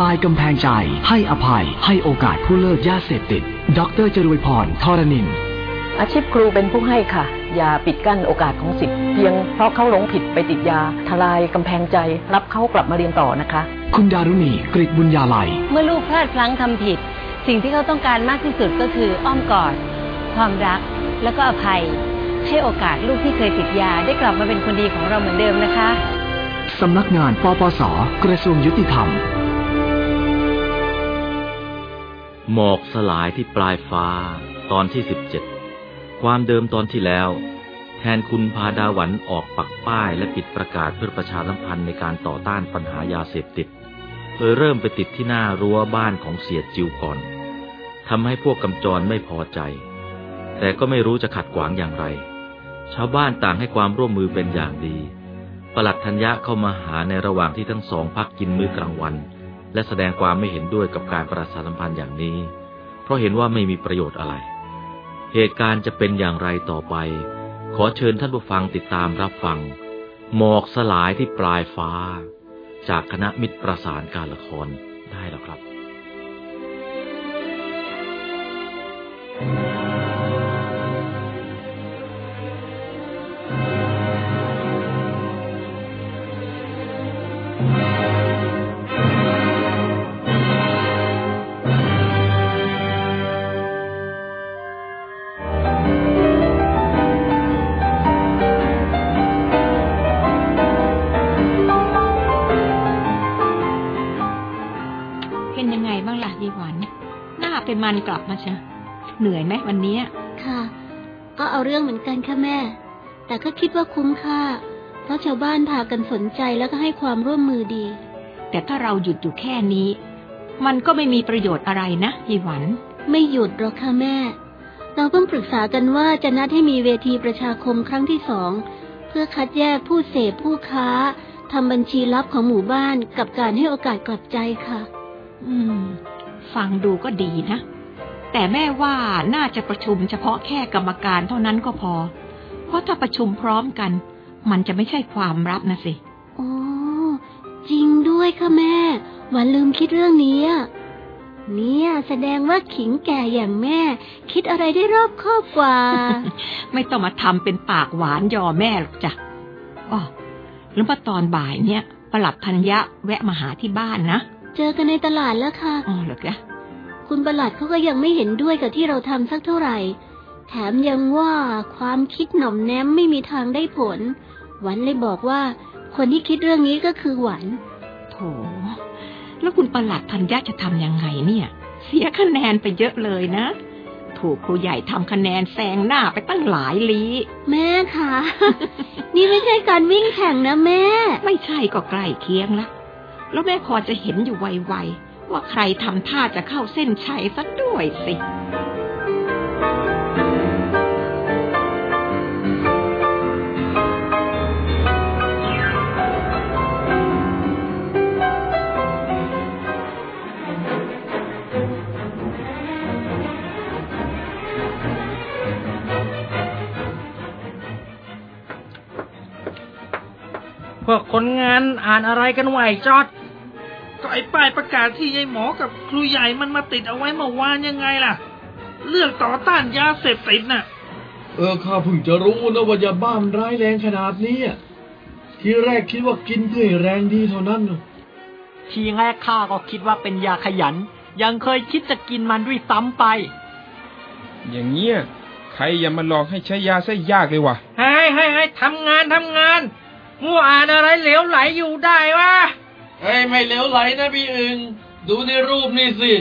ลายกำแพงใจ ให้อภัย ให้โอกาสผู้เลิกยาเสพติด ดรจรวยพรทรนิน อาชีพครูเป็นผู้ให้ค่ะ อย่าปิดกั้นโอกาสของสิทธิ์เพียงเพราะเขาหลงผิดไปติดยา ทลายกำแพงใจ รับเขากลับมาเรียนต่อนะคะ คุณดารุณีกริตบุญญาลัย เมื่อลูกพลาดพลั้งทำผิด สิ่งที่เขาต้องการมากที่สุดก็คืออ้อมกอด ความรัก แล้วก็อภัย ให้โอกาสลูกที่เคยติดยาได้กลับมาเป็นคนดีของเราเหมือนเดิมนะคะสำนักงานปปส กระทรวงยุติธรรม หมอกสลายที่ปลายฟ้าตอนที่สิบเจ็ดความเดิมตอนที่แล้ว แทนคุณพาดาวันออกปักป้ายและปิดประกาศเพื่อประชาสัมพันธ์ในการต่อต้านปัญหายาเสพติด โดยเริ่มไปติดที่หน้ารั้วบ้านของเสียจิวก่อนทำให้พวกกำจรไม่พอใจ แต่ก็ไม่รู้จะขัดขวางอย่างไร ชาวบ้านต่างให้ความร่วมมือเป็นอย่างดีปลัดธัญญะเข้ามาหาในระหว่างที่ทั้งสองพักกินมื้อกลางวัน และแสดงความไม่เห็นด้วยกับการประชาสัมพันธ์อย่างนี้ เพราะเห็นว่าไม่มีประโยชน์อะไร เหตุการณ์จะเป็นอย่างไรต่อไป ขอเชิญท่านผู้ฟังติดตามรับฟัง หมอกสลายที่ปลายฟ้า จากคณะมิตรประสานการละครได้แล้วครับ น้าเป็นมันกลับมาเชะเหนื่อยไหมวันเนี้ยค่ะ ก็เอาเรื่องเหมือนกันค่ะแม่ แต่ก็คิดว่าคุ้มค่า เพราะชาวบ้านพากันสนใจแล้วก็ให้ความร่วมมือดี แต่ถ้าเราหยุดอยู่แค่นี้ มันก็ไม่มีประโยชน์อะไรนะยีหวัน ไม่หยุดหรอกค่ะแม่ เราเพิ่งปรึกษากันว่าจะนัดให้มีเวทีประชาคมครั้งที่สองเพื่อคัดแยกผู้เสพผู้ค้าทำบัญชีลับของหมู่บ้านกับการให้โอกาสกลับใจค่ะ อืม ฟังดูก็ดีนะ แต่แม่ว่าน่าจะประชุมเฉพาะแค่กรรมการเท่านั้นก็พอ เพราะถ้าประชุมพร้อมกัน มันจะไม่ใช่ความลับนะสิ โอ้จริงด้วยค่ะแม่ วันลืมคิดเรื่องนี้อะเนี่ยแสดงว่าขิงแก่อย่างแม่ คิดอะไรได้รอบคอบกว่า ไม่ต้องมาทำเป็นปากหวานยอแม่หรอกจ้ะอ๋อแล้วมาตอนบ่ายเนี่ยประหลัดธัญญะแวะมาหาที่บ้านนะ เจอกันในตลาดแล้วค่ะ อ๋อเหรอจ๊ะ คุณประหลัดเขาก็ยังไม่เห็นด้วยกับที่เราทำสักเท่าไหร่ แถมยังว่าความคิดหน่อมแนมไม่มีทางได้ผลวันเลยบอกว่า คนที่คิดเรื่องนี้ก็คือหวานโถแล้วคุณประหลัดธัญญาจะทำยังไงเนี่ย เสียคะแนนไปเยอะเลยนะ ถูกครูใหญ่ทำคะแนนแซงหน้าไปตั้งหลายลีแม่คะนี่ไม่ใช่การวิ่งแข่งนะแม่ ไม่ใช่ก็ใกล้เคียงละแล้วแม่พอจะเห็นอยู่ไวๆ ว่าใครทำท่าจะเข้าเส้นชัยสักด้วยสิพวกคนงานอ่านอะไรกันไหวจอด ก็ไอ้ป้ายประกาศที่ยายหมอกับครูใหญ่มันมาติดเอาไว้เมื่อวานยังไงล่ะ เรื่องต่อต้านยาเสพติดน่ะ เออข้าเพิ่งจะรู้นะว่ายาบ้ามันร้ายแรงขนาดนี้อะทีแรกคิดว่ากินเพื่อให้แรงดีเท่านั้นน่ะทีแรกข้าก็คิดว่าเป็นยาขยัน ยังเคยคิดจะกินมันด้วยซ้ำไป อย่างเงี้ยใครอย่ามาหลอกให้ใช้ยาซะยากเลยว่ะให้ให้ให้ทำงานทำงานมัวอ่านอะไรเหลวไหลอยู่ได้วะ เฮ้ยไม่เหลวไหลนะพี่อึงดูในรูปนี่สิ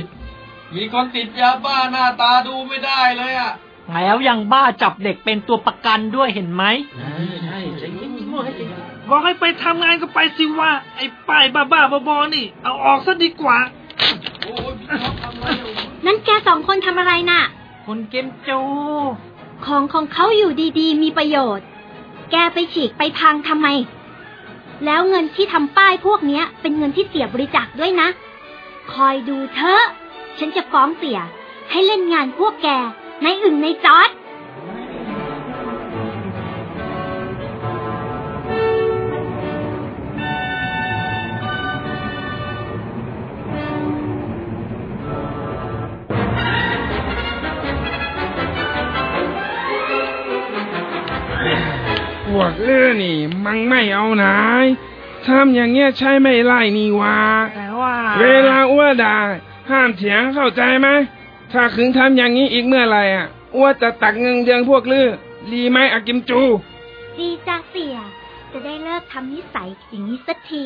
มีคนติดยาบ้าหน้าตาดูไม่ได้เลยอะแล้วยังบ้าจับเด็กเป็นตัวประกันด้วยเห็นไหมใช่ใช่ใจเย็นๆมั่วให้ใจเย็นบอกให้ไปทำงานก็ไปสิว่า ไอ้ป้ายบ้าๆบอๆนี่ เอาออกซะดีกว่าโอ้ยพี่ชอบทำอะไรอยู่นั่นแกสองคนทำอะไรน่ะ คนเกมจูของของเขาอยู่ดีๆ มีประโยชน์ แกไปฉีกไปพังทำไม แล้วเงินที่ทำป้ายพวกนี้เป็นเงินที่เสียบริจาคด้วยนะ คอยดูเถอะ ฉันจะฟ้องเสีย ให้เล่นงานพวกแก ในอึ่งในจอด วกเอ้อนี่ มันไม่เอาไหนทำอย่างเงี้ยใช่ไม่ไล่นี่วะแต่ว่า เวลาอ้วด่าห้ามเถียงเข้าใจไหมถ้าคืนทำอย่างนี้อีกเมื่อไหร่อะอ้วจะตักเงินเดือนพวกลือรีไหมอากิมจู ดีจ้าเสียจะได้เลิกทำนิสัยอย่างนี้สักที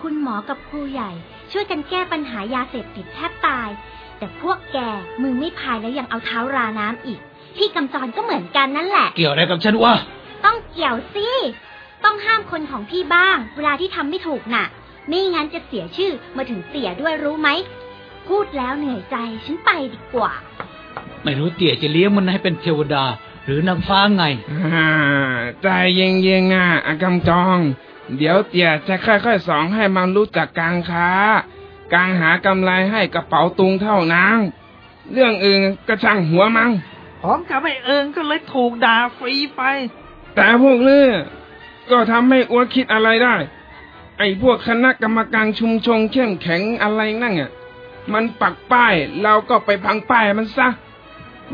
คุณหมอกับครูใหญ่ ช่วยกันแก้ปัญหายาเสพติดแทบตาย แต่พวกแกมือไม่พายแล้วยังเอาเท้าราน้ำอีก ที่กำจรก็เหมือนกันนั่นแหละ เกี่ยวอะไรกับฉันวะ ต้องเกี่ยวสิ ต้องห้ามคนของพี่บ้าง เวลาที่ทำไม่ถูกน่ะ ไม่งั้นจะเสียชื่อมาถึงเสียด้วยรู้ไหม พูดแล้วเหนื่อยใจฉันไปดีกว่า ไม่รู้เตี่ยจะเลี้ยงมันให้เป็นเทวดา หรือนางฟ้าไงอ่าใจเย็นๆนะอากำจอง เดี๋ยวเตี่ยจะค่อยๆสอนให้มันรู้จักการค้า การหากำไรให้กระเป๋าตุงเท่านั้นเรื่องอื่นก็ช่างหัวมังผมกับไอ้เอิงก็เลยถูกด่าฟรีไป แต่พวกเลือก็ทำให้อ้วคิดอะไรได้ ไอ้พวกคณะกรรมการชุมชนเข้มแข็งอะไรนั่นอะ มันปักป้ายเราก็ไปพังป้ายมันซะ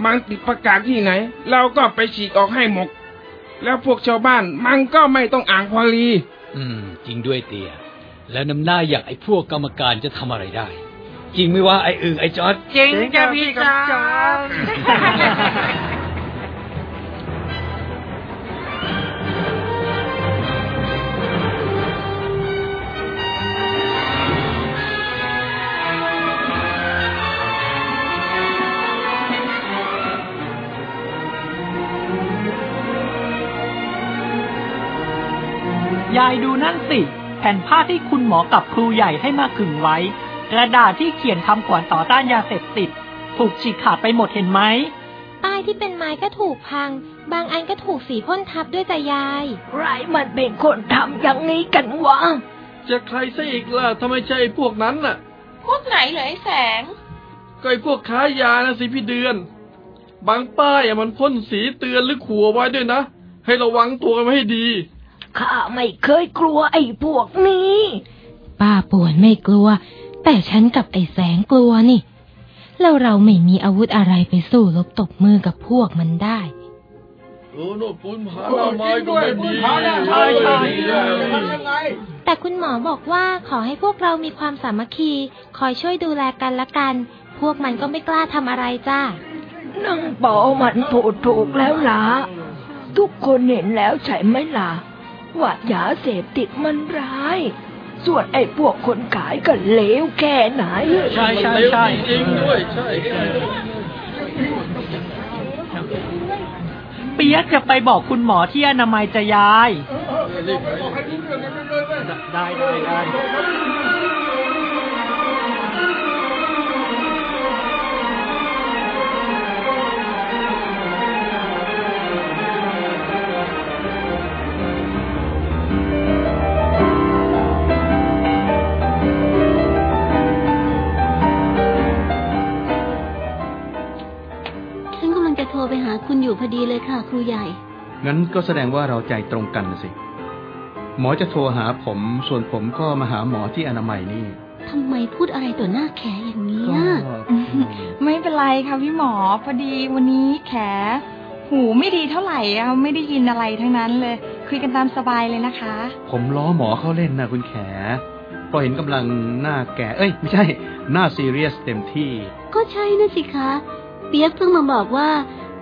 มันติดประกาศที่ไหน เราก็ไปฉีกออกให้หมก แล้วพวกชาวบ้านมันก็ไม่ต้องอ่างควารีอืม จริงด้วยเตี่ยแล้วน้ำหน้าอย่างไอ้พวกกรรมการจะทำอะไรได้ จริงไหมว่าไอ้อึงไอ้จอดจริงจ้ะพี่จ๋า ยายดูนั่นสิ แผ่นผ้าที่คุณหมอกับครูใหญ่ให้มาขึงไว้ กระดาษที่เขียนคำขวัญต่อต้านยาเสพติด ถูกฉีกขาดไปหมดเห็นไหมป้ายที่เป็นไม้ก็ถูกพัง บางอันก็ถูกสีพ่นทับด้วยแต่ยายใครมันเป็นคนทำอย่างนี้กันวะจะใครซะอีกล่ะทำไมใช่ไอ้พวกนั้นน่ะ พวกไหนเหรอไอ้แสง ก็ไอ้พวกค้ายานะสิพี่เดือน บางป้ายอะมันพ่นสีเตือนหรือขู่เอาไว้ด้วยนะ ให้ระวังตัวกันไว้ให้ดี ข้าไม่เคยกลัวไอ้พวกนี้ ป้าป่วนไม่กลัว แต่ฉันกับไอ้แสงกลัวนี่ แล้วเราไม่มีอาวุธอะไรไปสู้รบตบมือกับพวกมันได้เออโน่นปุ้นผาหน้าไม้ก็ไม่มีใช่ใช่ใช่แต่คุณหมอบอกว่าขอให้พวกเรามีความสามัคคี คอยช่วยดูแลกันละกัน พวกมันก็ไม่กล้าทำอะไรจ้านังปอมันพูดถูกแล้วล่ะ ทุกคนเห็นแล้วใช่ไหมล่ะ ว่ายาเสพติดมันร้าย ส่วนไอ้พวกคนขายก็เลวแค่ไหน ใช่ใช่ใช่จริงด้วยใช่เปียกจะไปบอกคุณหมอที่อนามัยจะยาย ได้ได้ได้ ดีเลยค่ะ ครูใหญ่ งั้นก็แสดงว่าเราใจตรงกันนะสิ หมอจะโทรหาผม ส่วนผมก็มาหาหมอที่อนามัยนี่ทำไมพูดอะไรต่อหน้าแขอย่างนี้ก็อะไม่เป็นไรค่ะพี่หมอ พอดีวันนี้แข หูไม่ดีเท่าไหร่อะไม่ได้ยินอะไรทั้งนั้นเลย คุยกันตามสบายเลยนะคะ ผมล้อหมอเขาเล่นนะคุณแขเพราะเห็นกำลังหน้าแก่ เอ้ย ไม่ใช่ หน้าซีเรียสเต็มที่ ก็ใช่นะสิคะ เปียกเพิ่งมาบอกว่า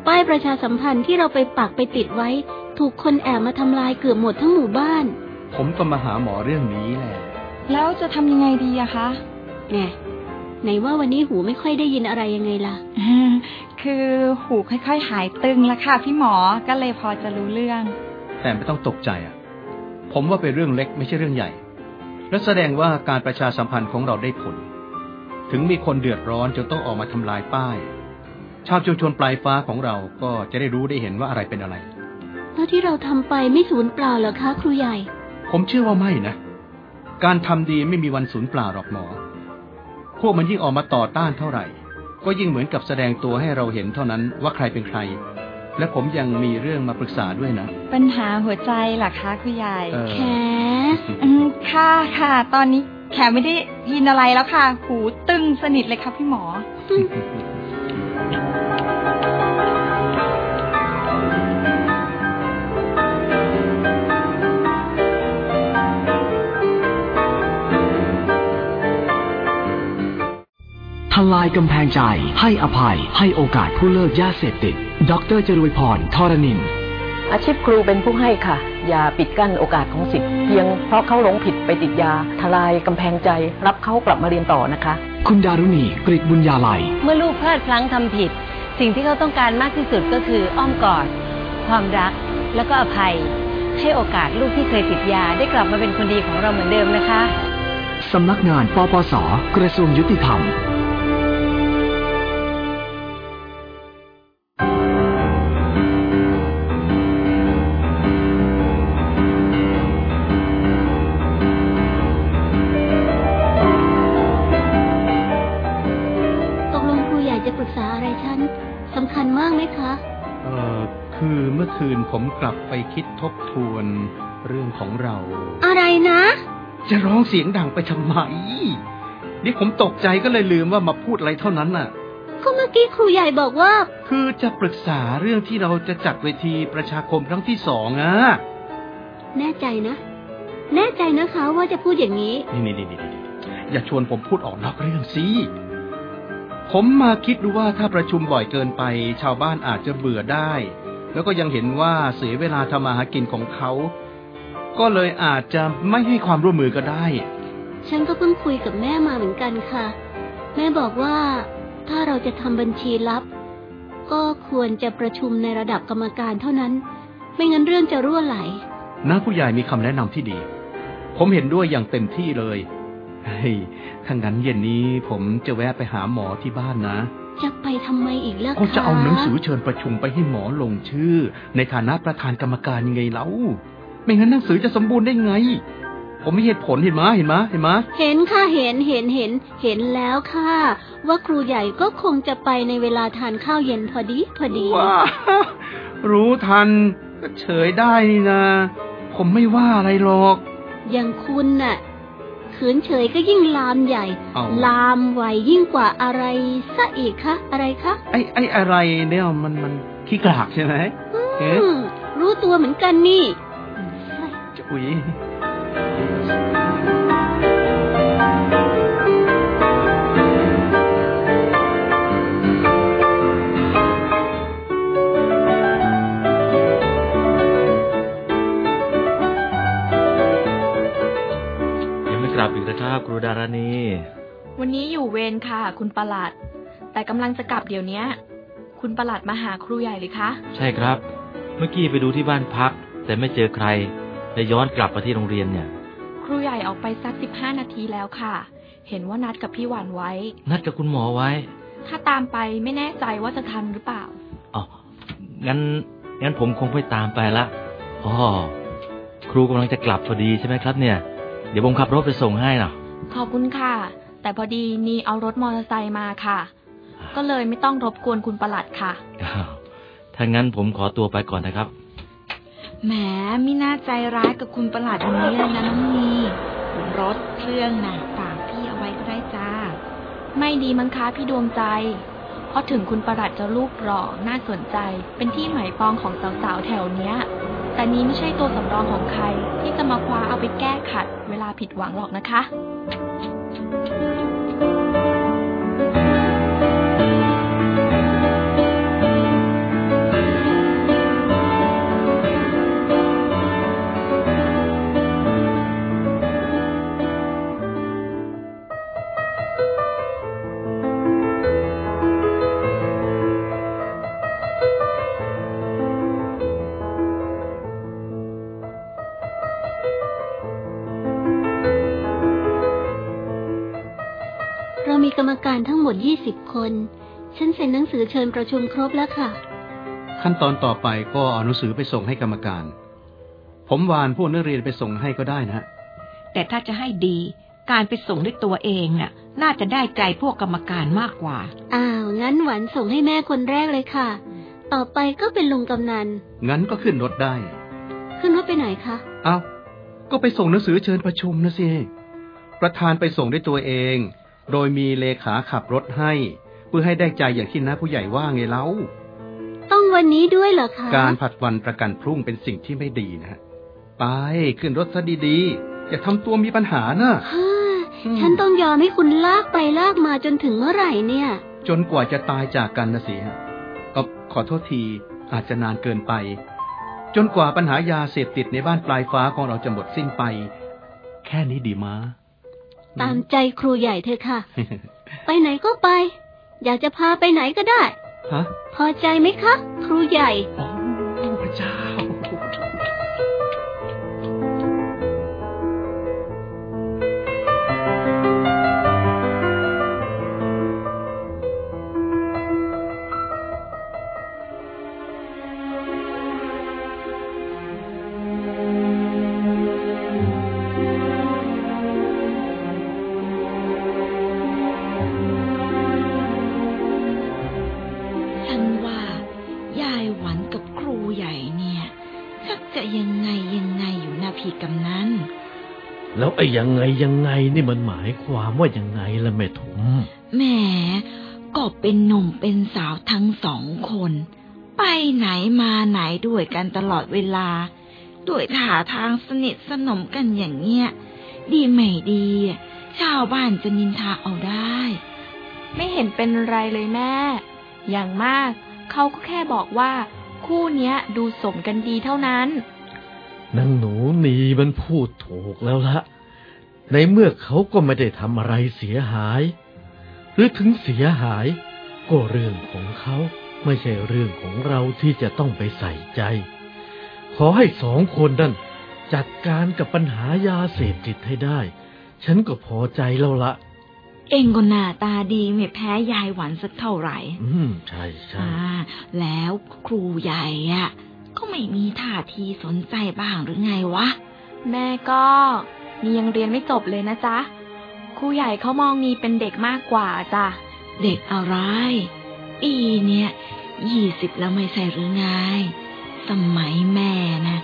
ป้ายประชาสัมพันธ์ที่เราไปปักไปติดไว้ ถูกคนแอบมาทำลายเกือบหมดทั้งหมู่บ้าน ผมก็มาหาหมอเรื่องนี้แหละ แล้วจะทำยังไงดีอะคะแน่ไหนว่าวันนี้หูไม่ค่อยได้ยินอะไรยังไงล่ะ คือหูค่อยๆ หายตึงแล้วค่ะพี่หมอ ก็เลยพอจะรู้เรื่อง แต่ไม่ต้องตกใจอะ ผมว่าเป็นเรื่องเล็กไม่ใช่เรื่องใหญ่ และแสดงว่าการประชาสัมพันธ์ของเราได้ผล ถึงมีคนเดือดร้อนจนต้องออกมาทำลายป้าย ชาวชุมชนปลายฟ้าของเราก็จะได้รู้ได้เห็นว่าอะไรเป็นอะไร แล้วที่เราทำไปไม่สูญเปล่าเหรอคะครูใหญ่ ผมเชื่อว่าไม่นะ การทำดีไม่มีวันสูญเปล่าหรอกหมอ พวกมันยิ่งออกมาต่อต้านเท่าไหร่ ก็ยิ่งเหมือนกับแสดงตัวให้เราเห็นเท่านั้นว่าใครเป็นใคร และผมยังมีเรื่องมาปรึกษาด้วยนะ ปัญหาหัวใจเหรอคะคุณใหญ่เออแขอืมค่ะค่ะ ตอนนี้แขไม่ได้ยินอะไรแล้วค่ะ หูตึงสนิทเลยค่ะพี่หมอ ทลายกำแพงใจ ให้อภัย ให้โอกาสผู้เลิกยาเสพติด ดรจรวยพรทรนิน อาชีพครูเป็นผู้ให้ค่ะ อย่าปิดกั้นโอกาสของสิทธิ์เพียงเพราะเขาหลงผิดไปติดยา ทลายกำแพงใจ รับเขากลับมาเรียนต่อนะคะ คุณดารุณีกริบุญญาลัย เมื่อลูกพลาดพลั้งทำผิด สิ่งที่เขาต้องการมากที่สุดก็คืออ้อมกอด ความรัก แล้วก็อภัย ให้โอกาสลูกที่เคยติดยาได้กลับมาเป็นคนดีของเราเหมือนเดิมนะคะสำนักงานปปส กระทรวงยุติธรรม บทวนเรื่องของเรา อะไรนะ จะร้องเสียงดังไปทำไมนี่ผมตกใจก็เลยลืมว่ามาพูดอะไรเท่านั้นน่ะ ก็เมื่อกี้ครูใหญ่บอกว่า คือจะปรึกษาเรื่องที่เราจะจัดเวทีประชาคมครั้งที่สองอะ แน่ใจนะ แน่ใจนะคะว่าจะพูดอย่างนี้ นี่นี่นี่นี่อย่าชวนผมพูดออกนอกเรื่องสิผมมาคิดดูว่าถ้าประชุมบ่อยเกินไป ชาวบ้านอาจจะเบื่อได้ แล้วก็ยังเห็นว่าเสียเวลาทำมาหากินของเขา ก็เลยอาจจะไม่ให้ความร่วมมือก็ได้ ฉันก็เพิ่งคุยกับแม่มาเหมือนกันค่ะ แม่บอกว่าถ้าเราจะทำบัญชีลับ ก็ควรจะประชุมในระดับกรรมการเท่านั้น ไม่งั้นเรื่องจะรั่วไหลน้าผู้ใหญ่มีคำแนะนำที่ดี ผมเห็นด้วยอย่างเต็มที่เลยเฮ้ยถ้างั้นเย็นนี้ผมจะแวะไปหาหมอที่บ้านนะ จะไปทำไมอีกล่ะคะก็จะเอาหนังสือเชิญประชุมไปให้หมอลงชื่อ ในฐานะประธานกรรมการยังไงเล่าไม่งั้นหนังสือจะสมบูรณ์ได้ไง ผมมีเหตุผลเห็นไหมเห็นไหมเห็นไหมเห็นค่ะเห็นเห็นเห็น เห็นแล้วค่ะ ว่าครูใหญ่ก็คงจะไปในเวลาทานข้าวเย็นพอดีพอดีว้ารู้ทันก็เฉยได้นี่นะ ผมไม่ว่าอะไรหรอก อย่างคุณน่ะ ขืนเฉยก็ยิ่งลามใหญ่เอาลามไวยิ่งกว่าอะไรซะอีกคะ อะไรคะ ไอ้ไอ้อะไรเนี่ยมันมันขี้กลากใช่ไหมเอ๊ะอืมรู้ตัวเหมือนกันนี่อุ๋ย ลับอีกแล้วครับครูดารณี วันนี้อยู่เวรค่ะ คุณประหลัด แต่กำลังจะกลับเดี๋ยวนี้คุณประหลัดมาหาครูใหญ่เลยคะ ใช่ครับ เมื่อกี้ไปดูที่บ้านพัก แต่ไม่เจอใครเลยย้อนกลับมาที่โรงเรียนเนี่ย ครูใหญ่ออกไปสักสิบห้านาทีแล้วค่ะ เห็นว่านัดกับพี่หวานไว้ นัดกับคุณหมอไว้ ถ้าตามไปไม่แน่ใจว่าจะทันหรือเปล่าอ๋องั้นงั้นผมคงไม่ตามไปละอ๋อครูกำลังจะกลับพอดีใช่ไหมครับเนี่ยเดี๋ยวผมขับรถไปส่งให้นะขอบคุณค่ะ แต่พอดีนีเอารถมอเตอร์ไซค์มาค่ะ ก็เลยไม่ต้องรบกวนคุณประหลัดค่ะอ้าวถ้างั้นผมขอตัวไปก่อนนะครับ แหมไม่น่าใจร้ายกับคุณประหลัดอย่างนี้เลยนะน้องนีรถเครื่องน่ะฝากพี่เอาไว้ก็ได้จ้า ไม่ดีมั้งคะพี่ดวงใจ เพราะถึงคุณประหลัดจะรูปหล่อน่าสนใจ เป็นที่หมายปองของสาวๆแถวเนี้ย แต่นี้ไม่ใช่ตัวสำรองของใครที่จะมาคว้าเอาไปแก้ขัดเวลาผิดหวังหรอกนะคะ การทั้งหมด20คน ฉันเซ็นหนังสือเชิญประชุมครบแล้วค่ะ ขั้นตอนต่อไปก็เอาหนังสือไปส่งให้กรรมการ ผมวานพวกนักเรียนไปส่งให้ก็ได้นะ แต่ถ้าจะให้ดี การไปส่งด้วยตัวเองน่ะ น่าจะได้ใจพวกกรรมการมากกว่า อ้าว งั้นหวันส่งให้แม่คนแรกเลยค่ะ ต่อไปก็เป็นลุงกำนัน งั้นก็ขึ้นรถได้ ขึ้นรถไปไหนคะเอา้าก็ไปส่งหนังสือเชิญประชุมนะสิ ประธานไปส่งด้วยตัวเอง โดยมีเลขาขับรถให้ เพื่อให้ได้ใจอย่างที่น้าผู้ใหญ่ว่าไงเล่าต้องวันนี้ด้วยเหรอคะ การผัดวันประกันพรุ่งเป็นสิ่งที่ไม่ดีนะฮะไปขึ้นรถซะดีๆ อย่าทำตัวมีปัญหานะฮ่าฉันต้องยอมให้คุณลากไปลากมาจนถึงเมื่อไหร่เนี่ย จนกว่าจะตายจากกันนะสิฮะเออขอโทษทีอาจจะนานเกินไป จนกว่าปัญหายาเสพติดในบ้านปลายฟ้าของเราจะหมดสิ้นไป แค่นี้ดีมา ตามใจครูใหญ่เถอะค่ะ ไปไหนก็ไป อยากจะพาไปไหนก็ได้ฮะพอใจไหมคะ ครูใหญ่ ไอ้ยังไงยังไงนี่มันหมายความว่ายังไงล่ะแม่ถุมแหมก็เป็นหนุ่มเป็นสาวทั้งสองคน ไปไหนมาไหนด้วยกันตลอดเวลา ด้วยท่าทางสนิทสนมกันอย่างเงี้ย ดีไม่ดี ชาวบ้านจะนินทาเอาได้ ไม่เห็นเป็นไรเลยแม่ อย่างมาก เขาก็แค่บอกว่า คู่เนี้ยดูสมกันดีเท่านั้นนางหนูนีมันพูดถูกแล้วละ ในเมื่อเขาก็ไม่ได้ทำอะไรเสียหาย หรือถึงเสียหาย ก็เรื่องของเขาไม่ใช่เรื่องของเราที่จะต้องไปใส่ใจ ขอให้สองคนนั่นจัดการกับปัญหายาเสพติดให้ได้ ฉันก็พอใจแล้วละ เองก็หน้าตาดีไม่แพ้ยายหวันสักเท่าไหร่ อืม ใช่ใช่อ่าแล้วครูใหญ่อะก็ไม่มีท่าทีสนใจบ้างหรือไงวะ แม่ก็ นียังเรียนไม่จบเลยนะจ๊ะครูใหญ่เขามองนีเป็นเด็กมากกว่าจ้ะเด็กอะไรปีเนี่ยยี่สิบแล้วไม่ใช่หรือไง สมัยแม่นะ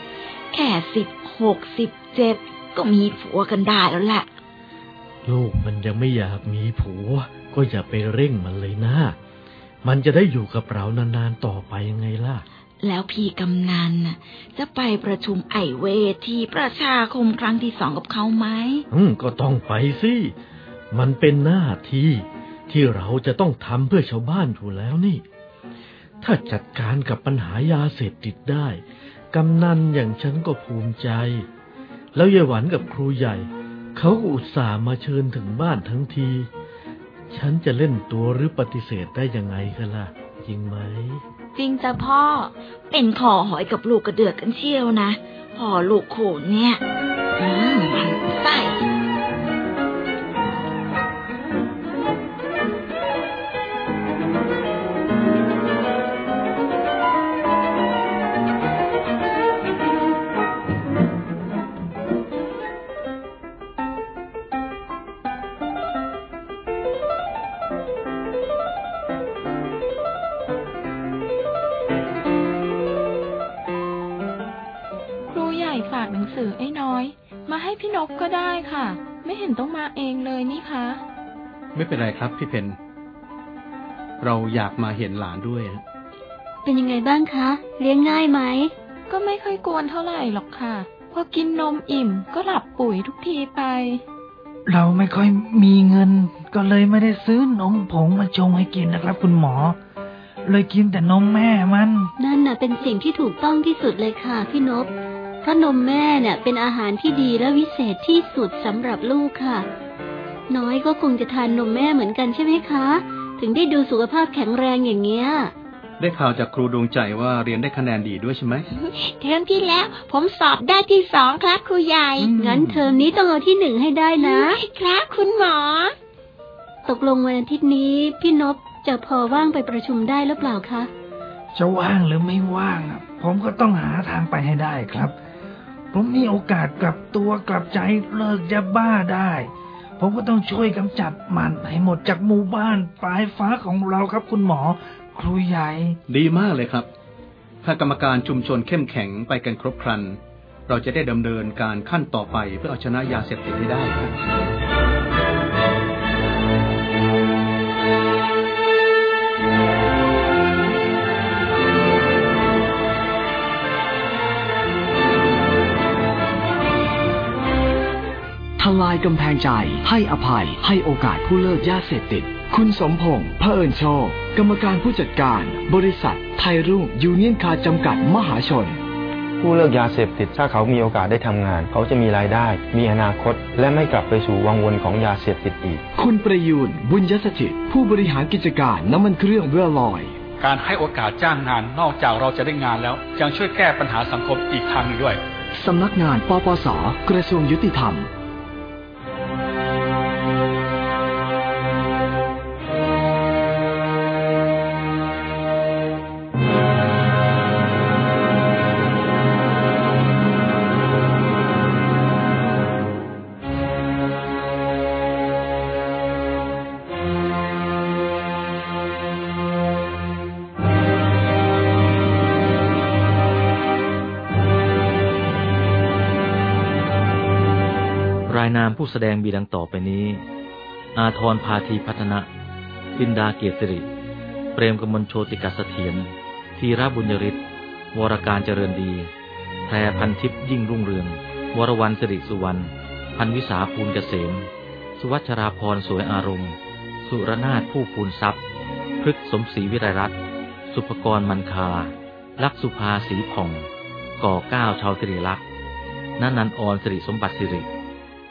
แค่สิบหกสิบเจ็ดก็มีผัวกันได้แล้วแหละลูกมันยังไม่อยากมีผัว ก็อย่าไปเร่งมันเลยนะ มันจะได้อยู่กับเรานานๆต่อไปยังไงล่ะ แล้วพี่กำนันจะไปประชุมไอเวที่ประชาคมครั้งที่สองกับเขาไหม อืม ก็ต้องไปสิ มันเป็นหน้าที่ที่เราจะต้องทำเพื่อชาวบ้านอยู่แล้วนี่ ถ้าจัดการกับปัญหายาเสพติดได้ กำนันอย่างฉันก็ภูมิใจ แล้วยายหวันกับครูใหญ่ เขาอุตส่าห์มาเชิญถึงบ้านทั้งที ฉันจะเล่นตัวหรือปฏิเสธได้ยังไงกันล่ะ จริงไหม จริงจ้ะพ่อ เป็นคอหอยกับลูกกระเดือกกันเชี่ยวนะ พ่อลูกโขนเนี่ย อืมากหนังสือไอ้น้อย มาให้พี่นกก็ได้ค่ะ ไม่เห็นต้องมาเองเลยนี่คะ ไม่เป็นไรครับพี่เพนเราอยากมาเห็นหลานด้วยนะเป็นยังไงบ้างคะ เลี้ยงง่ายไหม ก็ไม่ค่อยกวนเท่าไหร่หรอกค่ะ พอกินนมอิ่มก็หลับปุ๋ยทุกทีไป เราไม่ค่อยมีเงิน ก็เลยไม่ได้ซื้อนมผงมาชงให้กินนะครับ คุณหมอ เลยกินแต่นมแม่มัน นั่นน่ะเป็นสิ่งที่ถูกต้องที่สุดเลยค่ะพี่นพ เพราะนมแม่เนี่ยเป็นอาหารที่ดีและวิเศษที่สุดสำหรับลูกค่ะ น้อยก็คงจะทานนมแม่เหมือนกันใช่ไหมคะ ถึงได้ดูสุขภาพแข็งแรงอย่างเงี้ยได้ข่าวจากครูดวงใจว่าเรียนได้คะแนนดีด้วยใช่ไหมเทอมที่แล้ว ผมสอบได้ที่สองครับครูใหญ่ งั้นเทอมนี้ต้องเอาที่หนึ่งให้ได้นะ ครับคุณหมอ ตกลงวันอาทิตย์นี้ พี่นพจะพอว่างไปประชุมได้หรือเปล่าคะ จะว่างหรือไม่ว่างอะผมก็ต้องหาทางไปให้ได้ครับ ผมมีโอกาสกลับตัวกลับใจเลิกยาบ้าได้ ผมก็ต้องช่วยกำจัดมันให้หมดจากหมู่บ้านปลายฟ้าของเราครับคุณหมอ ครูใหญ่ ดีมากเลยครับ ถ้ากรรมการชุมชนเข้มแข็งไปกันครบครัน เราจะได้ดำเนินการขั้นต่อไปเพื่อเอาชนะยาเสพติดให้ได้ครับายกำแพงใจ ให้อภัย ให้โอกาสผู้เลิกยาเสพติด คุณสมพงษ์เผอิญโชค กรรมการผู้จัดการ บริษัท ไทยรุ่งยูเนียนคาร์จำกัดมหาชน ผู้เลิกยาเสพติดถ้าเขามีโอกาสได้ทำงาน เขาจะมีรายได้ มีอนาคต และไม่กลับไปสู่วังวนของยาเสพติดอีก คุณประยูนบุญยสถิตผู้บริหารกิจการน้ำมันเครื่องเรือลอยการให้โอกาสจ้างงานนอกจากเราจะได้งานแล้ว ยังช่วยแก้ปัญหาสังคมอีกทางหนึ่งด้วย สำนักงานปปส กระทรวงยุติธรรม นามผู้แสดงมีดังต่อไปนี้ อาทรพาธีพัฒนะลินดาเกียรติริ เปรมกมลโชติกาสเถียรธีระบุญยริศวรการเจริญดี แพรพันทิพย์ยิ่งรุ่งเรือง วรวรรณสิริสุวรรณ พันวิสาภูลเกษม สุวัชราพรสวยอารมณ์ สุรนาถผู้ภูนทรัพย์พฤกสมศรีวิไรรัตน์สุภกรมันคา ลักสุภาสีผ่อง ก่อเก้าชาวสิริลักษณ์นันนันออนสิริสมบัติสิริ